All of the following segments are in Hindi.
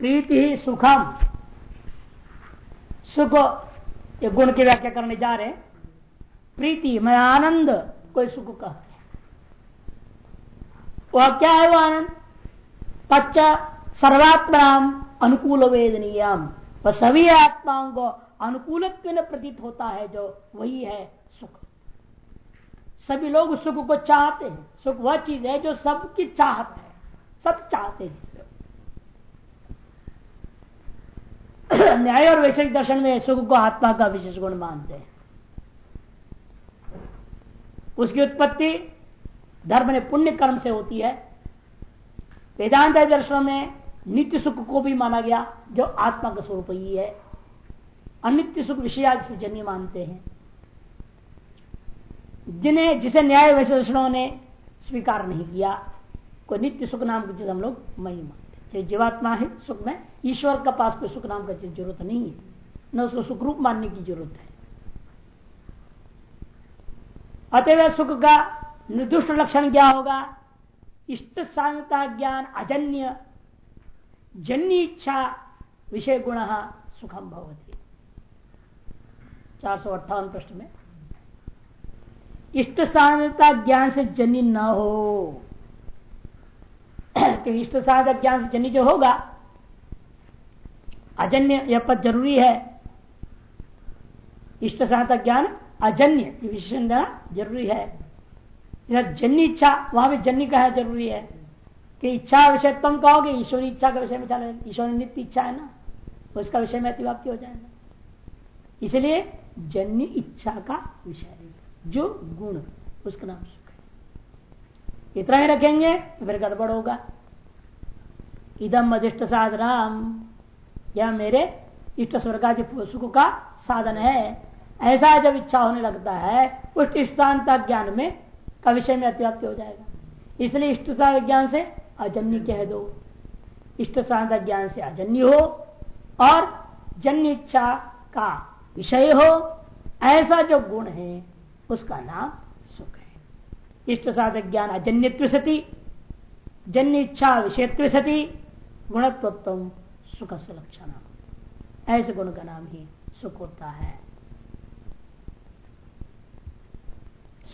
प्रीति ही सुखम। सुख ये गुण की व्याख्या करने जा रहे प्रीति, मैं आनंद, कोई सुख कहते वह क्या है वो आनंद? पच्च सर्वात्मा अनुकूल वेदनीय वह सभी आत्माओं को अनुकूल प्रतीत होता है, जो वही है सुख। सभी लोग सुख को चाहते हैं। सुख वह चीज़ है जो सबकी चाहत है। सब चाहते हैं। न्याय और वैश्विक दर्शन में सुख को आत्मा का विशेष गुण मानते हैं। उसकी उत्पत्ति धर्म ने पुण्य कर्म से होती है। वेदांत दर्शन में नित्य सुख को भी माना गया, जो आत्मा का स्वरूप ही है। अनित्य सुख विषय से जन्य मानते हैं। जिन्हें, जिसे न्याय वैश्वषणों ने स्वीकार नहीं किया, कोई नित्य सुख नाम की चीज़ हम लोग नहीं मानते जीवात्मा है, सुख में। ईश्वर का पास कोई सुख नाम का चीज़ ज़रूरत नहीं है। न उसको सुख रूप मानने की ज़रूरत है। अतः सुख का निर्दुष्ट लक्षण क्या होगा? इष्ट सांगता ज्ञान अजन्य। जन्य इच्छा विषय गुण सुखम भवती। चार सौ अट्ठावन प्रश्न में। इष्ट साधनता ज्ञान से जन्य न हो। इष्ट साधक ज्ञान से जन्य जो होगा, अजन्य यह पद ज़रूरी है। इष्ट साधक ज्ञान अजन्य विशेषण देना ज़रूरी है। जन्य इच्छा, वहाँ भी जन्य का है ज़रूरी है। कि इच्छा विषय तुम कहोगे, ईश्वरी इच्छा का विषय में चले, ईश्वरी नित्य इच्छा है ना, उसका विषय में अतिव्याप्ति हो जाएगा। इसलिए जन्य इच्छा का विषय जो गुण, उसका नाम इतना ही रखेंगे तो फिर गड़बड़ होगा। इदम अधिष्ट साधनाम या मेरे इष्ट स्वर्गादि सुख का साधन है। ऐसा जब इच्छा होने लगता है, उस इष्टांता ज्ञान में का विषय में अतिव्याप्ति हो जाएगा। इसलिए इष्ट ज्ञान से अजन्य कह दो। इष्ट ज्ञान से अजन्य हो और जन्य इच्छा का विषय हो, ऐसा जो गुण है, उसका नाम इष्ट साधक ज्ञान अजन्यत्व सती जन्य इच्छा विषयत्व सती गुणत्व सुख से लक्षण ऐसे गुण का नाम ही सुख होता है।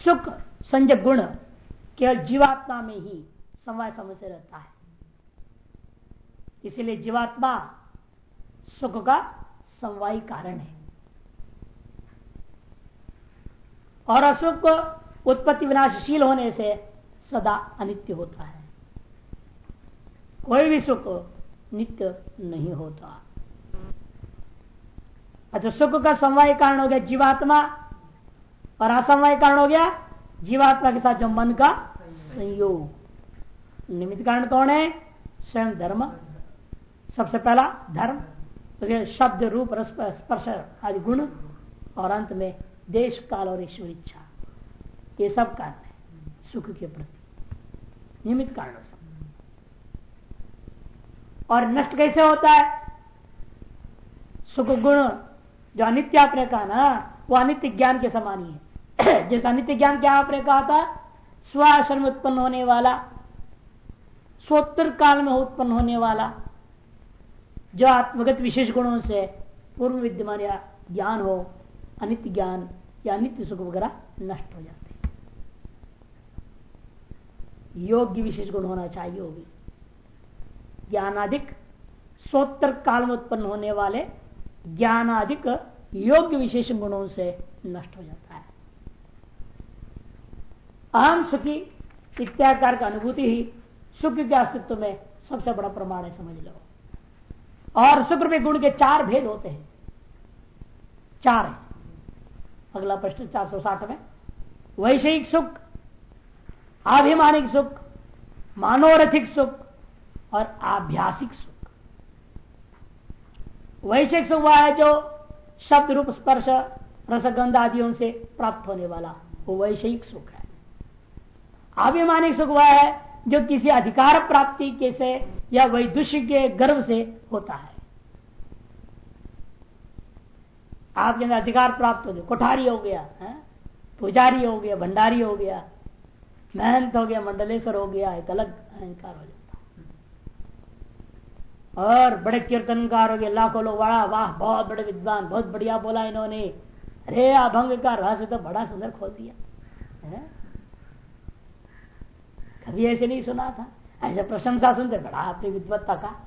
सुख संजय गुण केवल जीवात्मा में ही समय समय से रहता है। इसलिए जीवात्मा सुख का समवायी कारण है। और असुख उत्पत्ति विनाशशील होने से सदा अनित्य होता है। कोई भी सुख नित्य नहीं होता। अच्छा सुख का समवाय कारण हो गया जीवात्मा और असमवाय कारण हो गया जीवात्मा के साथ जो मन का संयोग। निमित्त कारण कौन है? स्वयं धर्म। सबसे पहला धर्म तो शब्द, रूप स्पर्श आदि गुण और अंत में देश, काल और ईश्वर इच्छा। ये सब कारण है, सुख के प्रति। नियमित कारण सब और नष्ट कैसे होता है? सुख गुण जो अनित्य आपने कहा ना, वो अनित्य ज्ञान के समान ही है। जैसा अनित्य ज्ञान क्या आपने कहा था? स्वाश्रम उत्पन्न होने वाला स्वोत्तर काल में उत्पन्न होने वाला, जो आत्मगत विशेष गुणों से पूर्व विद्यमान या ज्ञान हो, अनित्य ज्ञान या अनित्य सुख वगैरह नष्ट हो जाते योग्य विशेष गुण होना चाहिए भी ज्ञानाधिक सोत्तर काल में उत्पन्न होने वाले ज्ञानाधिक योग्य विशेष गुणों से नष्ट हो जाता है। अहम सुखी इत्याकार का अनुभूति ही सुख के अस्तित्व में सबसे बड़ा प्रमाण है, समझ लो। और शुक्र में गुण के चार भेद होते हैं। चार है। अगला प्रश्न चार सौ साठ में। वैषयिक सुख आभिमानिक सुख, मानोरथिक सुख और आभ्यासिक सुख। वैश्विक सुख वह है जो शब्द रूप, स्पर्श रसगंध आदियों से प्राप्त होने वाला वो वैषयिक सुख है। अभिमानिक सुख वह है जो किसी अधिकार प्राप्ति के से या वैदुष्य के गर्भ से होता है। आपके अंदर अधिकार प्राप्त हो गया, कोठारी हो गया, है? पुजारी हो गया, भंडारी हो गया महंत हो गया मंडलेश्वर हो गया, एक अलग अहंकार हो जाता। और बड़े कीर्तनकार हो गए, लाखों लोग, वाह वाह, बहुत बड़े विद्वान, बहुत बढ़िया बोला इन्होंने। अरे, अभंग का रहस्य तो बड़ा सुंदर खोल दिया? कभी ऐसे नहीं सुना था? ऐसे प्रशंसा सुनते, बड़ा आपने विद्वत्ता का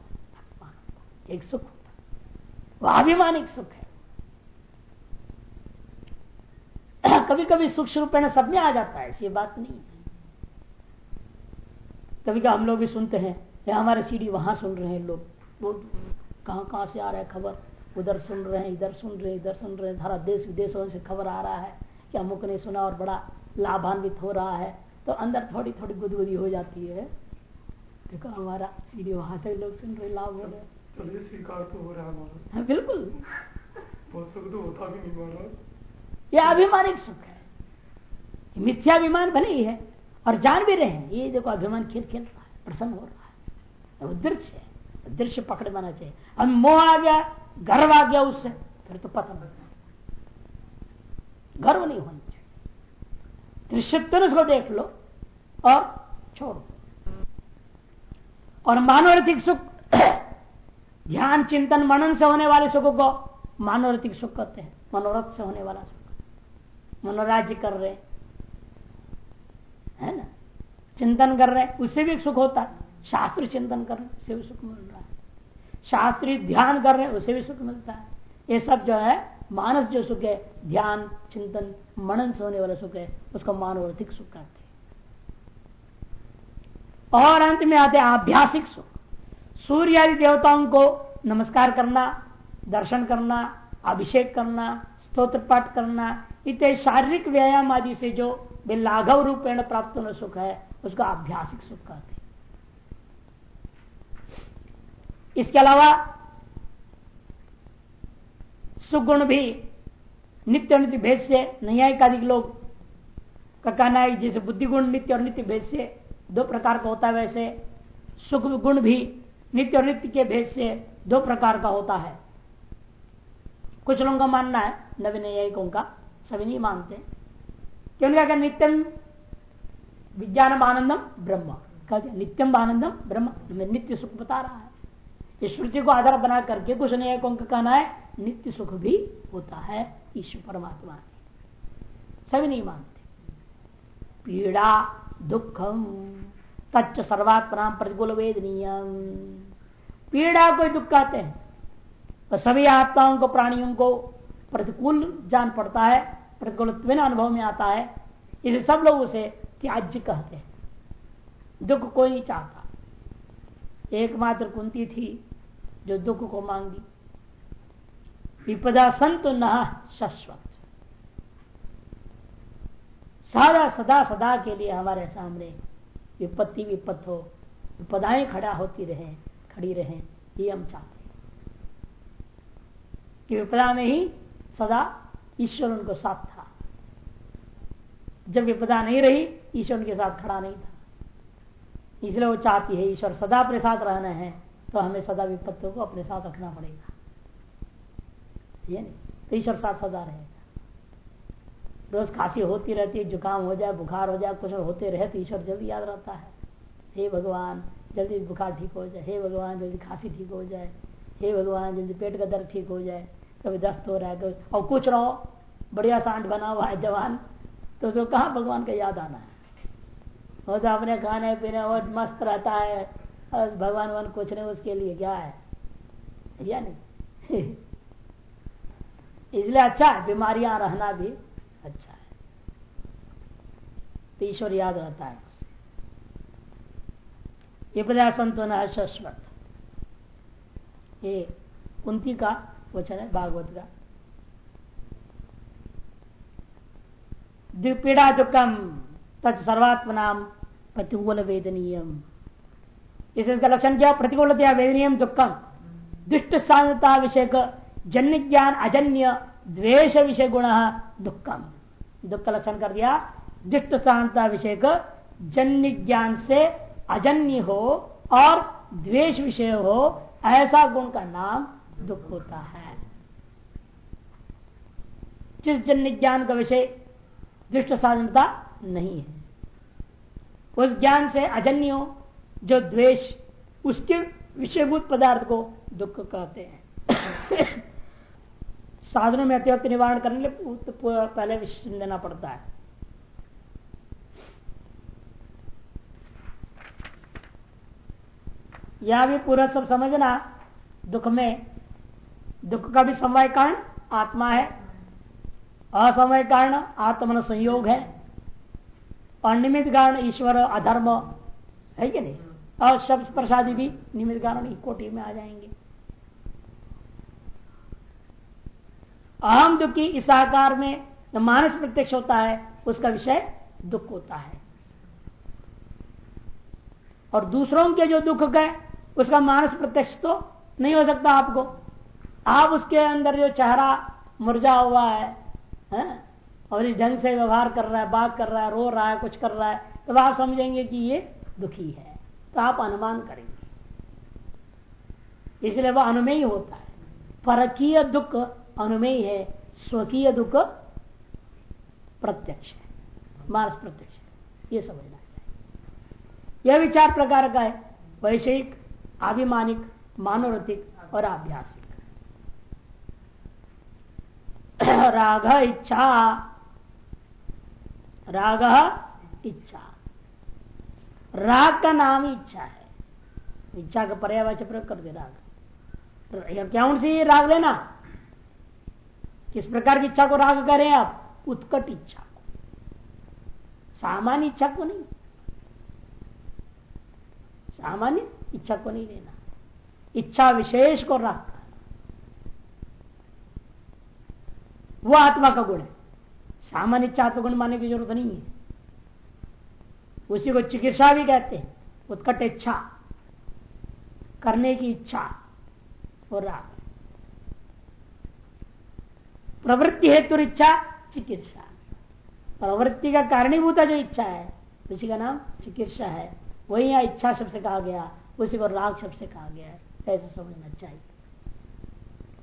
एक सुख होता। वह अभिमानिक सुख है। कभी कभी सूक्ष्म में सब में आ जाता है, ऐसी बात नहीं कभी कभी हम लोग भी सुनते हैं। या हमारे सीडी वहाँ सुन रहे हैं लोग। बहुत कहाँ कहाँ से आ रहा है खबर? उधर सुन रहे हैं इधर सुन रहे हैं इधर सुन रहे हैं। सारा देश विदेशों से खबर आ रहा है कि अमुक ने सुना और बड़ा लाभान्वित हो रहा है। तो अंदर थोड़ी थोड़ी गुदगुदी हो जाती है। देखो हमारा सीढ़ी वहाँ से लोग सुन रहे लाभ हो रहे चलिए स्वीकार तो हो रहा है हाँ, बिल्कुल। तो होता भी नहीं यह अभिमानिक सुख है। मिथ्याभिमान भले ही है और जान भी रहे हैं, ये देखो अभिमान खेल खेल रहा है, प्रसन्न हो रहा है। दृश्य है दृश्य पकड़ बना चाहिए। अब मोह आ गया, गर्व आ गया उससे, फिर तो पता नहीं। गर्व नहीं होना चाहिए। दृश्य उसको देख लो और छोड़ो। और मानवरथिक सुख, ध्यान, चिंतन, मनन से होने वाले सुख को मानवरथिक सुख कहते हैं। मनोरथ से होने वाला सुख। मनोराज्य कर रहे है। ना? चिंतन कर रहे उससे भी सुख होता है। शास्त्र चिंतन कर रहे उससे भी सुख मिल रहा है। शास्त्री ध्यान कर रहे उससे भी सुख मिलता है। ये सब जो है, मानस जो सुख है, ध्यान, चिंतन, मनन से होने वाला सुख है, उसको मानवर्थिक सुख कहते हैं। और अंत में आते हैं आभ्यासिक सुख। सूर्य आदि देवताओं को नमस्कार करना, दर्शन करना, अभिषेक करना, स्तोत्र पाठ करना, इतने शारीरिक व्यायाम आदि से जो लाघव रूपेण प्राप्त होना सुख है, उसका आभ्यासिक सुख कहते हैं। इसके अलावा सुगुण भी नित्य और नित्य भेद से नैयायिक लोग का कहना है जैसे बुद्धि गुण नित्य और नित्य भेद से, दो प्रकार का होता है वैसे। सुख गुण भी नित्य और नित्य के भेद से दो प्रकार का होता है। कुछ लोगों का मानना है, नवीन न्यायिकों का सभी नहीं मानते। कि उनका नित्यम विज्ञान आनंदम ब्रह्म कहते नित्यम आनंदम ब्रह्म। नित्य सुख बता रहा है। इस श्रुति को आधार बना करके कुछ न्यायिकों का कहना है? नित्य सुख भी होता है, ईश्वर परमात्मा सभी नहीं मानते। पीड़ा, दुखम, तच्च सर्वात्मा प्रतिकूल वेदनीय। पीड़ा कोई दुख कहते हैं। तो सभी आत्माओं को, प्राणियों को प्रतिकूल जान पड़ता है। प्रतिकूल अनुभव में आता है। इसे सब लोग उसे त्याज्य कहते हैं। दुख कोई नहीं चाहता। एकमात्र कुंती थी जो दुख को मांगी। विपदा संत न शाश्वत। सादा सदा सदा के लिए हमारे सामने विपत्ति विपत्त हो। विपदाएँ खड़ा होती रहे, खड़ी रहे, ये हम चाहते कि विपदा में ही सदा ईश्वर उनको साथ था। जब विपदा नहीं रही, ईश्वर उनके साथ खड़ा नहीं था। इसलिए वो चाहती है, ईश्वर सदा अपने साथ रहना है तो हमें सदा विपत्तियों को अपने साथ रखना पड़ेगा। ये नहीं तो ईश्वर साथ सदा रहेगा। रोज खांसी होती रहती है, जुकाम हो जाए, बुखार हो जाए, कुछ होते रहे तो ईश्वर जल्दी याद रहता है। हे भगवान, जल्दी बुखार ठीक हो जाए। हे भगवान, जल्दी खांसी ठीक हो जाए। हे भगवान, जल्दी पेट का दर्द ठीक हो जाए। कभी दस्त हो रहा है, कभी और कुछ रहो, बढ़िया सांड बना हुआ है जवान तो उसको कहा भगवान का याद आना है? वो तो अपने खाने पीने और मस्त रहता है, और भगवान वन कुछ नहीं, उसके लिए क्या है? या नहीं? इसलिए अच्छा है, बीमारियाँ रहना भी अच्छा है। तो ईश्वर याद रहता है ये प्रजा संतोन है शाश्वत ये कुंती का वचन है, भागवत का। द्विपीड़ा दुखम तत् सर्वात्मनाम प्रतिकूल वेदनीयम इसका लक्षण क्या? प्रतिकूलता वेदनीय दुखम दुष्ट साधता विषय जन्य ज्ञान अजन्य द्वेष विषय गुण दुखम दुख का लक्षण कर दिया। दुष्ट साधता विषय जन्य ज्ञान से अजन्य हो और द्वेष विषय हो, ऐसा गुण का नाम दुख होता है। जिस जन्य ज्ञान का विषय दुष्ट साधनता नहीं है। उस ज्ञान से अजन्य जो द्वेष, उसके विषयभूत पदार्थ को दुख कहते हैं। साधनों में अत्यवत निवारण करने के लिए पहले विशेषण देना पड़ता है। यह भी पूरा सब समझना दुख में दुख का भी समय कारण आत्मा है। असमय कारण आत्मन संयोग है। निमित्त कारण ईश्वर अधर्म है कि नहीं? और शब्द प्रसादी भी निमित्त कारण कोटि में आ जाएँगे। अहम दुखी इस आकार में जो मानस प्रत्यक्ष होता है, उसका विषय दुख होता है। और दूसरों के जो दुख गए उसका मानस प्रत्यक्ष तो नहीं हो सकता आपको। आप उसके अंदर जो चेहरा मुरझा हुआ है, है? और इस ढंग से व्यवहार कर रहा है बात कर रहा है रो रहा है कुछ कर रहा है तो आप समझेंगे कि ये दुखी है। तो आप अनुमान करेंगे। इसलिए वह अनुमेय होता है। परकीय दुख अनुमेय है स्वकीय दुख प्रत्यक्ष है। मानस प्रत्यक्ष ये समझना चाहिए यह विचार प्रकार का है। वैषयिक अभिमानिक मानवृतिक और आभ्यासिक। राग इच्छा। राग इच्छा। राग का नाम ही इच्छा है। इच्छा का पर्यावाच प्रयोग कर दे राग। क्या उनसे राग लेना? किस प्रकार की इच्छा को राग करें आप? उत्कट इच्छा को। सामान्य इच्छा को नहीं। सामान्य इच्छा को नहीं लेना। इच्छा विशेष को राग। करना वो आत्मा का गुण है। सामान्य इच्छा गुण मानने की ज़रूरत नहीं है। उसी को चिकित्सा भी कहते हैं, उत्कट इच्छा, करने की इच्छा और राग। प्रवृत्ति हेतु इच्छा, चिकित्सा। प्रवृत्ति का कारणीभूता जो इच्छा है, उसी का नाम चिकित्सा है। वही यहाँ इच्छा शब्द से कहा गया, उसी को राग शब्द से कहा गया है। ऐसे समझना चाहिए।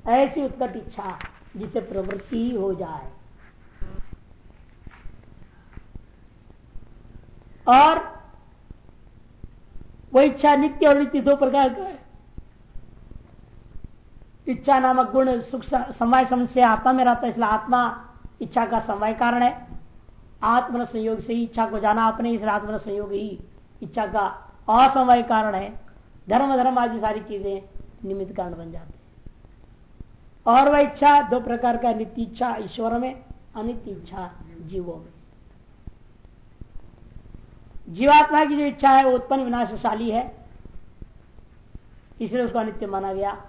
ऐसी उत्कट इच्छा। जिसे प्रवृत्ति हो जाए। और वो इच्छा नित्य और नित्य दो प्रकार का है। इच्छा नामक गुण सुख समय समय आत्मा में रहता है, इसलिए आत्मा इच्छा का समय कारण है। आत्म संयोग से इच्छा को जाना अपने इसलिए आत्म संयोग ही इच्छा का असमय कारण है। धर्म धर्म आदि सारी चीज़ें निमित्त कारण बन जाते और वह इच्छा दो प्रकार का नित्य इच्छा ईश्वर में, अनित्य इच्छा जीवों में। जीवात्मा की जो इच्छा है, वो उत्पन्न विनाशशाली है। इसलिए उसको अनित्य माना गया।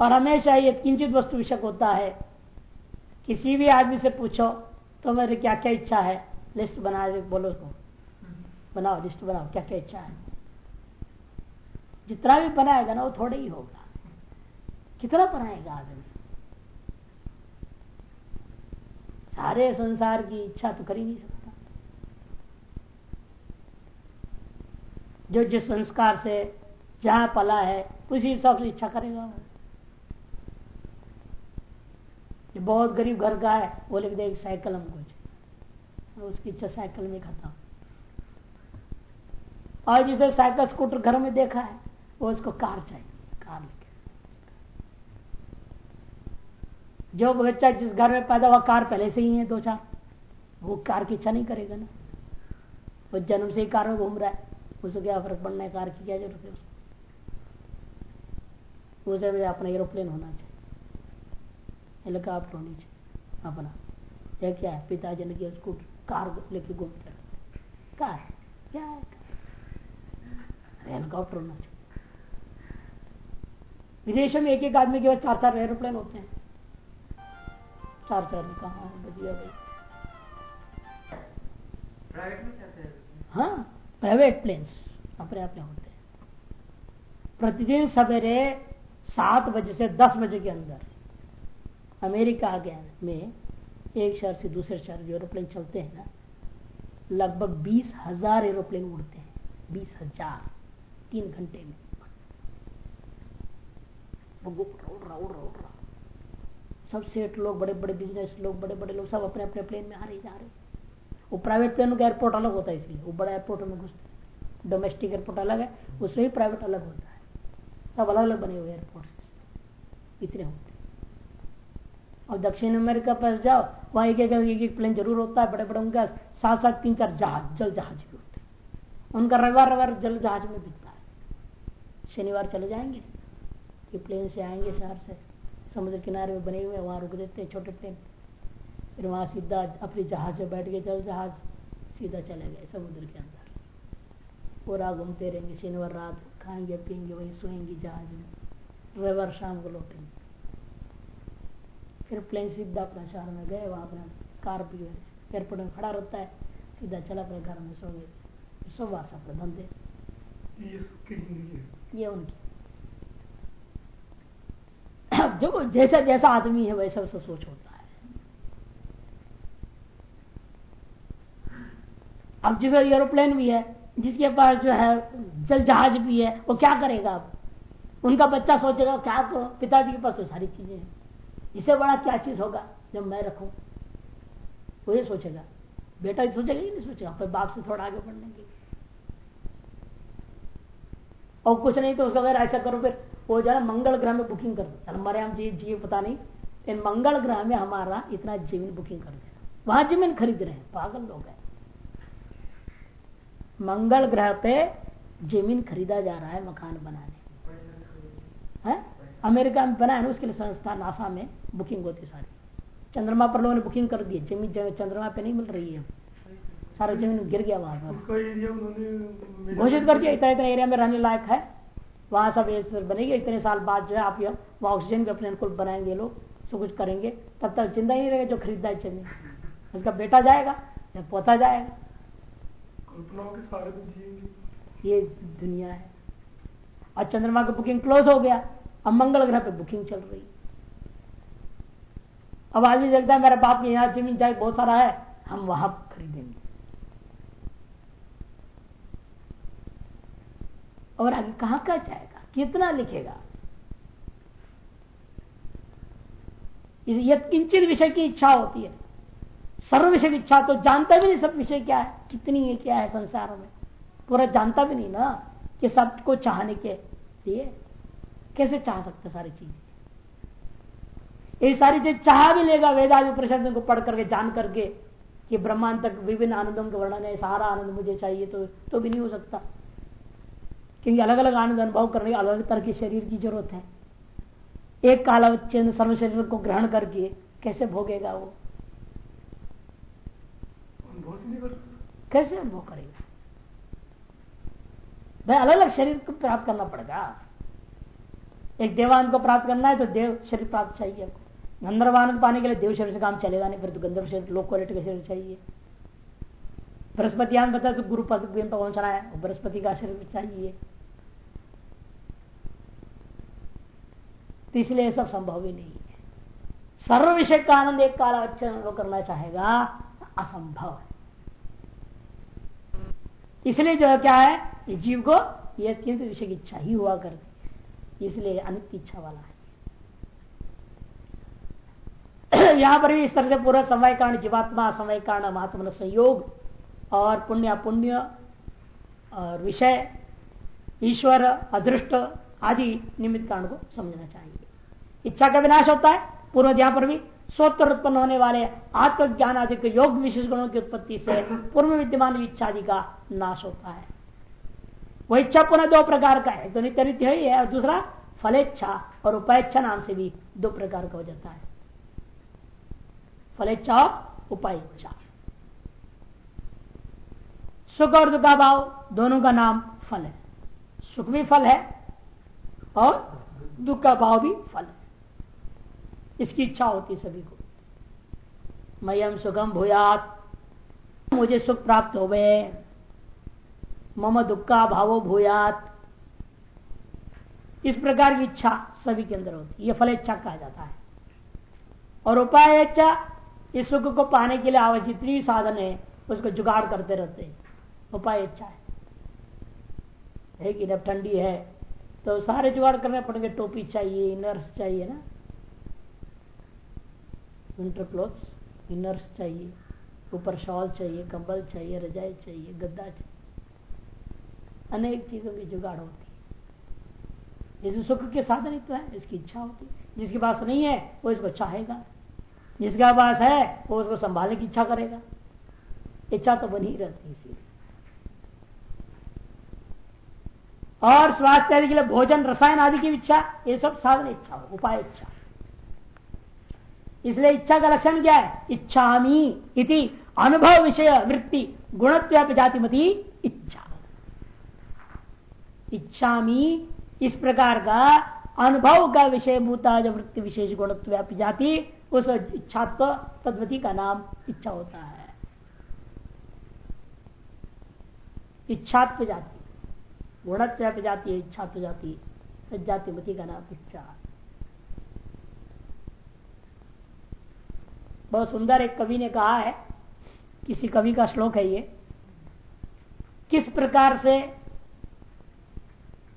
और हमेशा ये किंचित वस्तु विषक होता है। किसी भी आदमी से पूछो तो मेरी क्या क्या इच्छा है? लिस्ट बना बोलो उसको। बनाओ, लिस्ट बनाओ, क्या क्या इच्छा है? जितना भी बनाएगा ना वो थोड़ा ही होगा। कितना बनाएगा आदमी? सारे संसार की इच्छा तो कर ही नहीं सकता। जो जिस संस्कार से जहाँ पला है, उसी हिसाब से इच्छा करेगा जो बहुत गरीब घर का है, वो लिख दे साइकिल हमको उसकी इच्छा साइकिल में खत्म और जिसे साइकिल स्कूटर घर में देखा है, वो उसको कार चाहिए, कार लेके। जो बच्चा जिस घर में पैदा हुआ, कार पहले से ही है, दो चार। वो कार की इच्छा नहीं करेगा ना। वो जन्म से ही कार में घूम रहा है। उसको क्या फ़र्क पड़ना है? कार की क्या ज़रूरत है उसको उसे अपना एरोप्लेन होना चाहिए। हेलीकॉप्टर होनी चाहिए, अपना। यह क्या है? पिताजी ने किया स्कूटर कार लेके घूमते कार? क्या है? हेलीकॉप्टर होना चाहिए। विदेशों में एक एक आदमी के पास चार चार एरोप्लेन होते हैं। चार चार में कहा बढ़िया भाई। हाँ? प्राइवेट प्लेन्स अपने अपने होते हैं। प्रतिदिन सवेरे सात बजे से दस बजे के अंदर अमेरिका गया में एक शहर से दूसरे शहर जो एरोप्लेन चलते हैं ना लगभग बीस हज़ार एरोप्लेन उड़ते हैं। बीस हज़ार तीन घंटे में। उड़ रहा उड़ रहा उड़ रहा। सब सेठ लोग बड़े बड़े बिज़नेस लोग बड़े बड़े लोग सब अपने अपने प्लेन में आ रहे जा रहे वो प्राइवेट प्लेन का एयरपोर्ट अलग होता है इसलिए। वो बड़ा एयरपोर्ट में घुसते डोमेस्टिक एयरपोर्ट अलग है उससे भी प्राइवेट अलग होता है। सब अलग अलग बने हुए एयरपोर्ट इतने होते और दक्षिण अमेरिका पर जाओ वहाँ एक एक, एक एक प्लेन ज़रूर होता है बड़े बड़े उनका साथ साथ तीन चार जहाज़ जल जहाज़ भी होते हैं। उनका रविवार रविवार जल जहाज़ में बिकता है। शनिवार चले जाएँगे। कि प्लेन से आएँगे शहर से। समुद्र किनारे में बने हुए वहाँ रुक देते छोटे प्लेन फिर वहाँ सीधा अपने जहाज़ में बैठ के जल जहाज़। सीधा चले गए समुद्र के अंदर। पूरा घूमते रहेंगे शनिवार रात खाएँगे पियेंगे वही सोएँगे जहाज़ में। रविवार शाम को लौटेंगे। फिर प्लेन सीधा अपना शहर में गए वहाँ अपना कार एयरपोर्ट में खड़ा रहता है। सीधा चला अपने घर में सो गए। सोमवार से अपने धंधे ये उनकी। जो जैसा जैसा आदमी है, वैसा वैसा सोच होता है। अब जिस एरोप्लेन भी है, जिसके पास जो है, जल जहाज़ भी है, वो क्या करेगा अब? उनका बच्चा सोचेगा, क्या करो पिताजी के पास तो सारी चीज़ें हैं। इससे बड़ा क्या चीज़ होगा जब मैं रखू? वो ये सोचेगा। बेटा सोचेगा ही नहीं सोचेगा? अपने बाप से थोड़ा आगे बढ़ने के और कुछ नहीं तो उसका अगर ऐसा करो फिर। वो जो मंगल ग्रह में बुकिंग कर दो। हमारे हम जी जी पता नहीं इन मंगल ग्रह में हमारा इतना ज़मीन बुकिंग कर देना वहाँ ज़मीन खरीद रहे हैं पागल लोग हैं। मंगल ग्रह पे ज़मीन खरीदा जा रहा है मकान बनाने। है? अमेरिका में बना है ना उसके लिए संस्था नासा में बुकिंग होती सारी। चंद्रमा पर लोगों ने बुकिंग कर दी ज़मीन चंद्रमा पे नहीं मिल रही है। सारा ज़मीन गिर गया वहाँ पर। घोषित कर दिया इतना इतना एरिया में रहने लायक है। वहाँ सब बनेगी। इतने साल बाद जो है आप वहाँ ऑक्सीजन भी अपने अनुकूल बनाएँगे लोग सब कुछ करेंगे। तब तक चिंता ही रहेगा जो खरीदना है। ज़मीन उसका बेटा जाएगा या पोता जाएगा। कल्पनाओं के सारे ये दुनिया है। और चंद्रमा की बुकिंग क्लोज हो गया। अब मंगल ग्रह पे बुकिंग चल रही अब आदमी देखता है मेरे बाप के यहाँ ज़मीन चाहे बहुत सारा है। हम वहाँ खरीदेंगे। और आगे कहाँ का जाएगा? कितना लिखेगा? किंचित विषय की इच्छा होती है। सर्व विषय की इच्छा तो जानता भी नहीं सब विषय क्या है। कितनी है क्या है संसार में? पूरा जानता भी नहीं ना कि सबको चाहने के लिए कैसे चाह सकते सारी चीज़? ये सारी चीज़ चाह भी लेगा वेदादि प्रशंस को पढ़ करके, जान करके कि ब्रह्मांड तक विभिन्न आनंदों का वर्णन है, सारा आनंद मुझे चाहिए तो तो भी नहीं हो सकता। क्योंकि अलग अलग आनंद अनुभव करने अलग अलग तरह के शरीर की ज़रूरत है। एक कालावच्छेद सर्व शरीर को ग्रहण करके कैसे भोगेगा वो? कैसे अनुभव करेगा? भाई अलग अलग शरीर को प्राप्त करना पड़ेगा। एक देवान को प्राप्त करना है तो देव शरीर प्राप्त चाहिए। गंधर्वानंद पाने के लिए देव शरीर से काम चलेगा नहीं फिर तो गंधर्व शरीर लोक क्वालिटी का शरीर चाहिए। बृहस्पति आन बता तो गुरु पद पहुँचना है बृहस्पति का शरीर चाहिए। तो इसलिए सब संभव ही नहीं है। सर्व विषय का आनंद एक काल अच्छे अनुभव करना चाहेगा, असंभव है। इसलिए जो क्या है जीव को यह अत्यंत विषय की इच्छा ही हुआ करती इसलिए अनित इच्छा वाला है। यहाँ पर भी इस तरह से पूरा समय कारण जीवात्मा समय कारण महात्मा संयोग और पुण्य अपुण्य और विषय, ईश्वर, अदृष्ट आदि निमित्त कारण को समझना चाहिए। इच्छा का विनाश होता है पूर्व यहाँ पर भी। स्वतर उत्पन्न होने वाले आत्मज्ञान आदि के योग विशेष गुणों की उत्पत्ति से पूर्व विद्यमान इच्छा आदि का नाश होता है। वह इच्छा पुनः दो प्रकार का है तो नित्य नित्य ही है और दूसरा फलेच्छा और उपायच्छा नाम से भी दो प्रकार का हो जाता है। फलेच्छा और उपायच्छा। सुख और दुखा भाव, दोनों का नाम फल है। सुख भी फल है और दुख का भाव भी फल है। इसकी इच्छा होती सभी को। मयम सुखम भूयात, मुझे सुख प्राप्त हो गए। मम दुखा भावो भूयात। इस प्रकार की इच्छा सभी के अंदर होती है। यह फल इच्छा कहा जाता है। और उपाय इच्छा, इस सुख को पाने के लिए आवश्यक जितनी साधन है, उसको जुगाड़ करते रहते हैं। उपाय इच्छा है। कि जब ठंडी है तो सारे जुगाड़ करने पड़ेंगे। टोपी चाहिए, नर्स चाहिए ना? विंटर क्लोथ्स, इनर्स चाहिए, ऊपर शॉल चाहिए, कंबल चाहिए, रजाई चाहिए, गद्दा चाहिए। अनेक चीज़ों की जुगाड़ होती है। जिसमें सुख के साधन तो है इसकी इच्छा होती है। जिसके पास नहीं है, वो इसको चाहेगा। जिसके पास है, वो उसको संभालने की इच्छा करेगा। इच्छा तो बनी रहती है इसीलिए। और स्वास्थ्य आदि के लिए भोजन, रसायन आदि की इच्छा, ये सब साधन इच्छा हो उपाय इच्छा। इसलिए इच्छा का लक्षण क्या है? इच्छामी इति अनुभव विषय वृत्ति गुणत्व जाति जातिमती इच्छा। इच्छामी इस प्रकार का अनुभव का विषय भूता जो वृत्ति विशेष गुणत्व जाति, उस इच्छा तद्वती का नाम इच्छा होता है। इच्छात्व जाति गुणत्व जाति, इच्छात्व जाति जातिमती का नाम इच्छा। बहुत सुंदर एक कवि ने कहा है, किसी कवि का श्लोक है ये, किस प्रकार से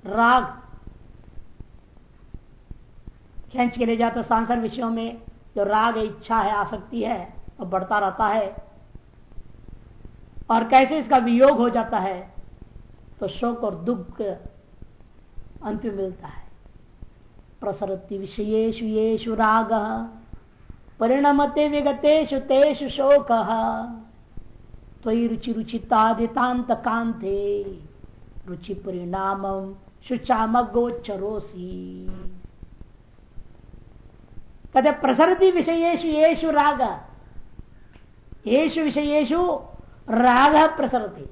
राग खेच के ले जाते सांसार विषयों में, जो राग इच्छा है, आसक्ति है, वो बढ़ता रहता है, और कैसे इसका वियोग हो जाता है तो शोक और दुख अंतिम मिलता है। प्रसरती विषयेशु येषु राग। परिणमते विगतेषु तेषु शोक। त्वयि रुचि रुचितादितांत कांते रुचि परिणाम शुचामगोचरोसी कहते प्रसरती विषयेशु येषु राग। येषु विषयेशु राग प्रसरती।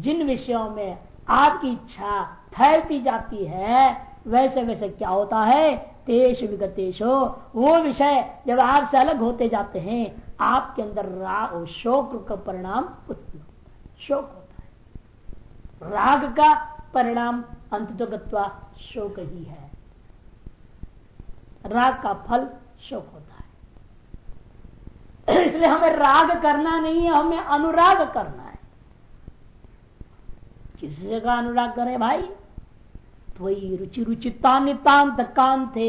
जिन विषयों में आपकी इच्छा फैलती जाती है वैसे वैसे क्या होता है? तेज विगतेश वो विषय जब आपसे अलग होते जाते हैं। आपके अंदर राग शोक का परिणाम उत्पन्न शोक होता है। राग का परिणाम अंतगत्वा शोक ही है। राग का फल शोक होता है। इसलिए हमें राग करना नहीं है, हमें अनुराग करना है। किसी का अनुराग करें भाई? वही रुचि रुचिता नितांत कांते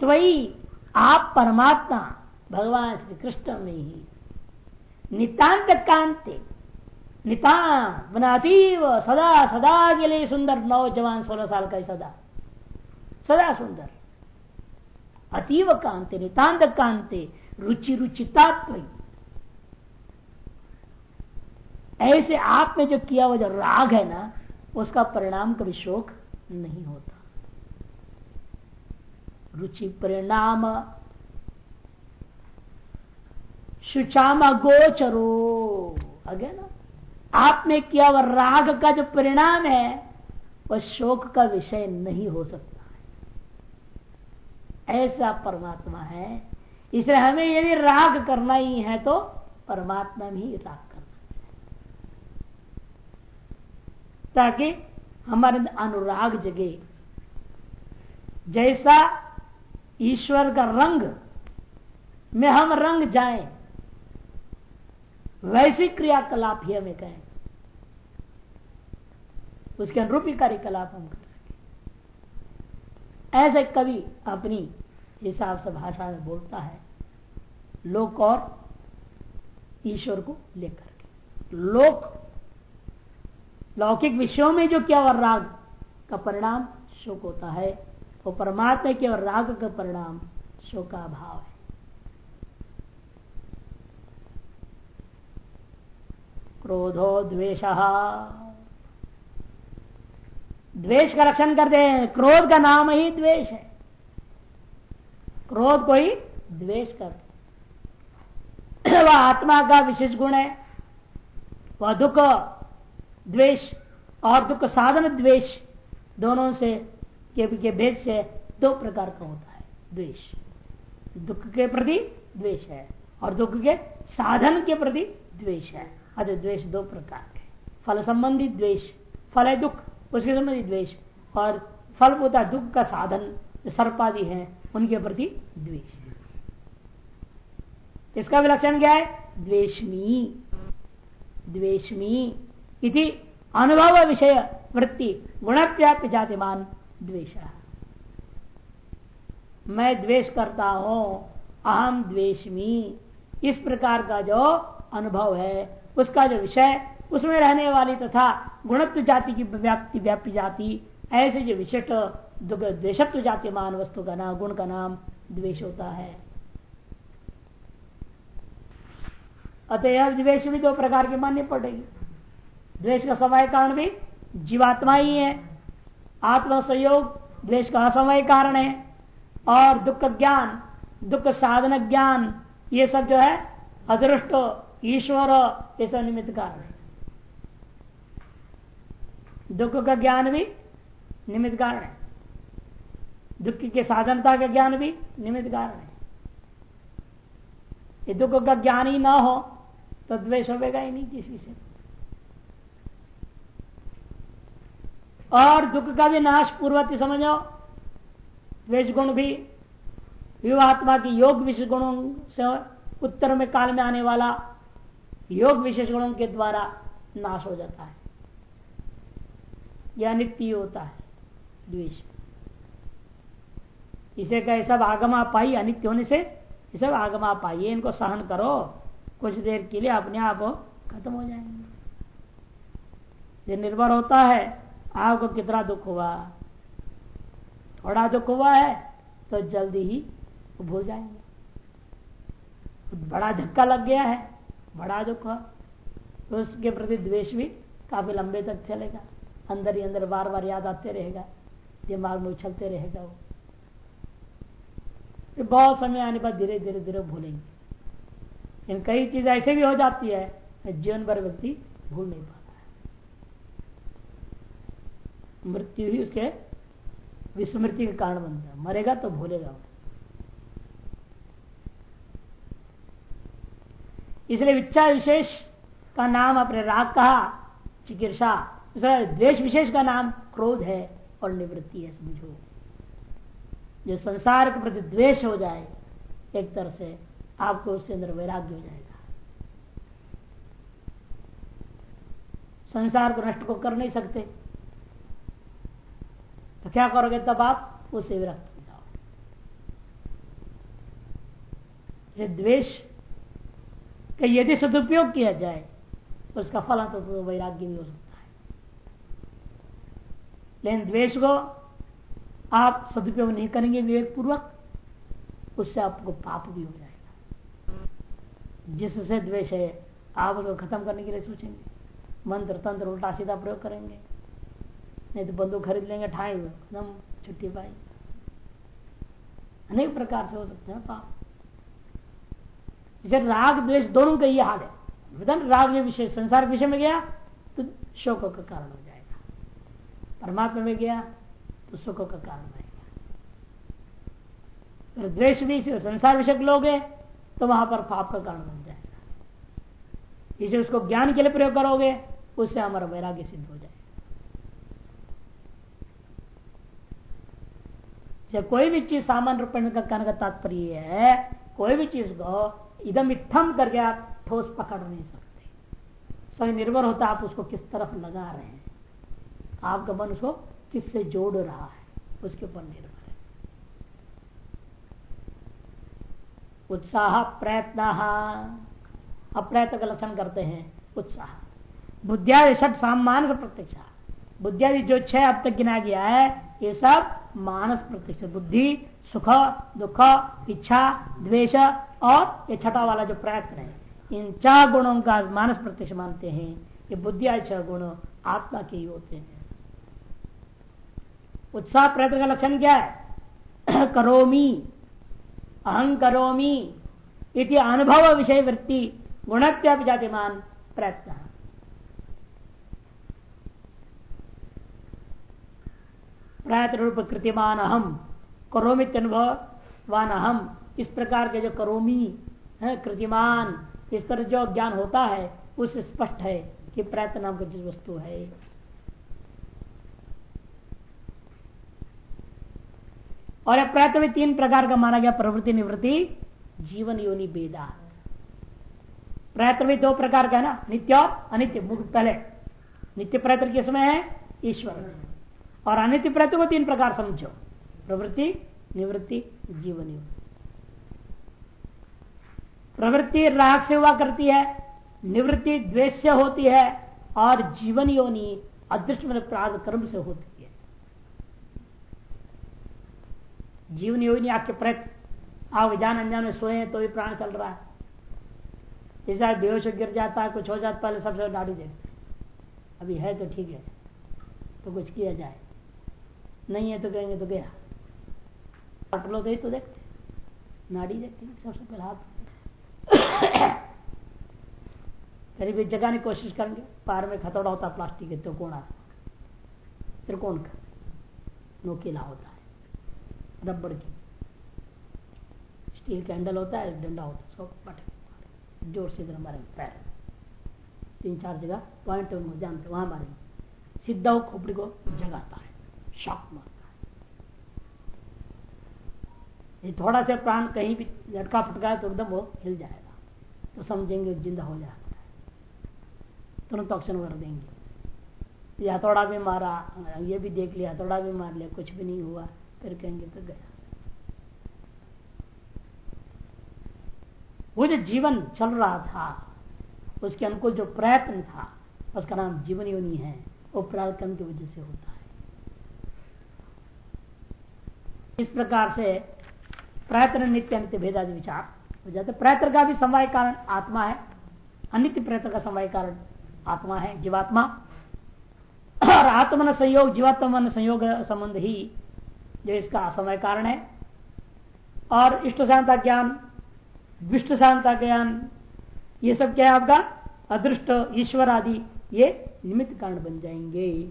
तो वही आप परमात्मा, भगवान श्री कृष्ण में ही। नितांत कांते नितांत बनातीव सदा सदा के लिए सुंदर नौजवान सोलह साल का ही सदा। सदा सुंदर। अतीव कांते नितांत कांते रुचि रुचितात्व ऐसे आप में जो किया हुआ जो राग है ना, उसका परिणाम कभी शोक नहीं होता। रुचि परिणाम, शुचामा गोचरो। आगे ना? आप में किया हुआ राग का जो परिणाम है वह शोक का विषय नहीं हो सकता। है ऐसा परमात्मा है। इसलिए हमें यदि राग करना ही है तो परमात्मा में ही राग ताकि हमारे अनुराग जगे। जैसा ईश्वर का रंग में हम रंग जाएँ, वैसी क्रियाकलाप ही हमें कहें। उसके अनुरूपी कार्यकलाप हम कर सके। ऐसे कवि अपनी हिसाब से भाषा में बोलता है, लोक और ईश्वर को लेकर लोक लौकिक विषयों में जो क्या और राग का परिणाम, शोक होता है। वो परमात्मा के और राग का परिणाम, शोका भाव है। क्रोधो द्वेष। द्वेष का रक्षण करते हैं। क्रोध का नाम ही द्वेष है। क्रोध को ही द्वेष करते वह आत्मा का विशेष गुण है। वह दुख द्वेष और दुख साधन द्वेष दोनों से के, के भेद से दो प्रकार का होता है द्वेष। दुख के प्रति द्वेष है और दुख के साधन के प्रति द्वेष है। अरे द्वेष दो प्रकार के फल संबंधी द्वेष फल है दुख उसके संबंधी द्वेष और फल होता है दुख का साधन सर्पादि है उनके प्रति द्वेष। इसका विलक्षण क्या है? द्वेषमी। द्वेषमी। इति अनुभव विषय वृत्ति गुणप्याप्य जातिमान द्वेष। मैं द्वेष करता हूँ अहम द्वेषमी। इस प्रकार का जो अनुभव है, उसका जो विषय, उसमें रहने वाली तथा गुणत्व जाति की व्याप्ति व्यापी जाति, ऐसे जो विशिष्ट द्वेशत्व जाति मान वस्तु का नाम गुण का नाम द्वेष होता है। अतः द्वेष भी दो प्रकार की मान्य पड़ेगी द्वेष का समय कारण भी जीवात्मा ही है। आत्मा संयोग द्वेष का असमय कारण है। और दुख ज्ञान, दुख साधन ज्ञान, ये सब जो है, अदृष्ट, ईश्वर, ये सब निमित्त कारण है। दुख का ज्ञान भी निमित्त कारण है। दुख के साधनता का ज्ञान भी निमित्त कारण है। ये दुख का ज्ञान ही ना हो तो द्वेष होगा ही नहीं किसी से। और दुख का भी नाश पूर्वती समझो। द्वेष गुण भी। विवात्मा की योग विशेष गुणों से उत्तर में काल में आने वाला योग विशेष गुणों के द्वारा नाश हो जाता है। यह नित्य होता है, द्वेष। इसे कहे, सब आगमा पाई, अनित्य होने से ये सब आगमा पाई। इनको सहन करो। कुछ देर के लिए अपने आप खत्म हो जाएँगे। ये निर्भर होता है आपको कितना दुख हुआ? थोड़ा दुख हुआ है तो जल्दी ही भूल जाएँगे। बड़ा धक्का लग गया है, बड़ा दुख हुआ। तो उसके प्रति द्वेष भी काफ़ी लंबे तक चलेगा। अंदर ही अंदर बार बार याद आते रहेगा, दिमाग में उछलते रहेगा वो। बहुत समय आने पर धीरे धीरे धीरे भूलेंगे। लेकिन कई चीज़ ऐसे भी हो जाती है जीवन भर व्यक्ति भूल नहीं पाता है मृत्यु ही उसके विस्मृति के कारण बनता है। मरेगा तो भूलेगा। इसलिए इच्छा विशेष का नाम अपने राग कहा, चिकित्सा द्वेश विशेष का नाम क्रोध है और निवृत्ति है समझो। जो संसार के प्रति द्वेष हो जाए, एक तरह से आपको उसके अंदर वैराग्य हो जाएगा। संसार को नष्ट को कर नहीं सकते। तो क्या करोगे तब आप उसे विरक्त हो जाओ द्वेष का यदि सदुपयोग किया जाए तो उसका फल तो वैराग्य भी हो सकता है। लेकिन द्वेष को आप सदुपयोग नहीं करेंगे विवेक पूर्वक उससे आपको पाप भी हो जाएगा। जिससे द्वेष है, आप उसको खत्म करने के लिए सोचेंगे। मंत्र तंत्र उल्टा सीधा प्रयोग करेंगे। नहीं तो बंदूक खरीद लेंगे हुए एकदम छुट्टी पाई। अनेक प्रकार से हो सकते हैं पाप। जैसे राग, द्वेष दोनों का ये हाल है। विधन राग में विषय, संसार विषय में गया तो शोक का कारण हो जाएगा। परमात्मा में गया तो सुख का कारण बनेगा। द्वेष भी संसार विषय लोग है तो वहाँ पर पाप का कारण बन जाएगा। इसे उसको ज्ञान के लिए प्रयोग करोगे, उससे हमारा वैराग्य सिद्ध हो जाएगा। जब कोई भी चीज़ सामान्य रूप में कहने का तात्पर्य है, कोई भी चीज़ को इदम इत्थम करके आप ठोस पकड़ नहीं सकते। स्वयं निर्भर होता आप उसको किस तरफ़ लगा रहे हैं। आपका मन उसको किससे जोड़ रहा है, उसके ऊपर निर्भर है। उत्साह, प्रयत्न, अप्रयत्न का लक्षण करते हैं, उत्साह। बुद्धिया सब सामानस प्रत्यक्ष बुद्धिया जो छह अब तक गिना गया है ये सब मानस प्रत्यक्ष बुद्धि, सुख, दुख, इच्छा, द्वेष और ये छठा वाला जो प्रयत्न है। इन चार गुणों का मानस प्रत्यक्ष मानते हैं। ये बुद्धिया छह गुण आत्मा के ही होते हैं। उत्साह प्रयत्न का लक्षण क्या है? करोमी, अहं करोमी इति अनुभव विषय वृत्ति गुणत्या जातिमान प्रयत्न। प्रयत्न रूप कृतिमान अहम करोमित अनुभवान अहम इस प्रकार के जो करोमी है, कृतिमान, इस तरह जो ज्ञान होता है, उस स्पष्ट है कि प्रयत्न नाम की जिस वस्तु है। और यह प्रयत्न में तीन प्रकार का माना गया प्रवृत्ति निवृत्ति, जीवन योनि बेदा प्रयत्न भी दो प्रकार का है ना, नित्य और अनित्य पहले। नित्य प्रयत्न किसमें है, ईश्वर। और अनित्य प्रयत्न को तीन प्रकार समझो। प्रवृत्ति, निवृत्ति, जीवन। प्रवृत्ति राग से हुआ करती है, निवृत्ति द्वेष से होती है और जीवन योनि अदृष्ट मतलब प्रार्थ कर्म से होती है। जीवन योनि आपके प्रयत्न आप जान अनजान में सोए तो भी प्राण चल रहा है। जैसे बेहोश गिर जाता है, कुछ हो जाता पहले सबसे दाढ़ी देखते अभी है तो ठीक है तो कुछ किया जाए। नहीं है तो कहेंगे तो गया। लो गई तो देखते नाड़ी देखते सबसे पहले हाथ करीब जगाने की कोशिश करेंगे, पार में खतौड़ा होता प्लास्टिक के त्रिकोणा त्रिकोण का। नोकेला होता है। रबड़ की। स्टील का हैंडल होता है डंडा होता है उसको पट ज़ोर से इधर मारेंगे पैर। तीन चार जगह, पॉइंट जानते वहाँ मारेंगे सीधा खोपड़ी को जगाता है। शॉक मारता है ये थोड़ा सा प्राण कहीं भी लटका फटका है तो एकदम वो हिल जाएगा। तो समझेंगे ज़िंदा हो जाता है। तुरंत ऑप्शन कर देंगे। या हथौड़ा भी मारा, ये भी देख लिया हथौड़ा भी मार लिया, कुछ भी नहीं हुआ, फिर कहेंगे तो गया। वो जो जीवन चल रहा था, उसके अनुकूल जो प्रयत्न था, उसका नाम जीवन योनि है, वो प्रार्थन की वजह से होता है। इस प्रकार से प्रयत्न नित्य नित्य भेदादि विचार हो जाते प्रयत्न का भी समवाय कारण आत्मा है। अनित्य प्रयत्न का समवाय कारण आत्मा है, जीवात्मा। और आत्मन संयोग जीवात्मा संयोग संबंध ही जो इसका असमय कारण है। और इष्ट शांता ज्ञान विष्णु शांता ज्ञान, ये सब क्या है आपका? अदृष्ट, ईश्वर आदि, ये निमित्त कारण बन जाएँगे।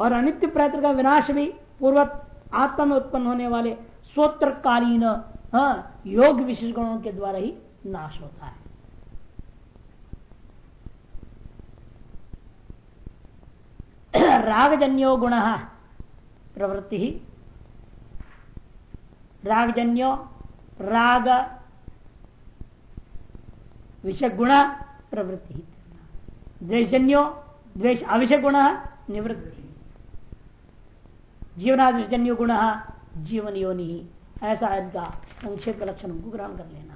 और अनित्य प्रयत्न का विनाश भी पूर्व आत्मा में उत्पन्न होने वाले स्वोत्रकालीन हाँ, योग विशेष गुणों के द्वारा ही नाश होता है। रागजन्यो गुण प्रवृत्ति ही। रागजन्यो राग विषय गुण प्रवृत्ति द्वेषजन्यो द्वेष अविषय गुण निवृत्ति। जीवनादिजन्यो गुण जीवन योनि ऐसा इनका संक्षेप लक्षण को ग्रहण कर लेना।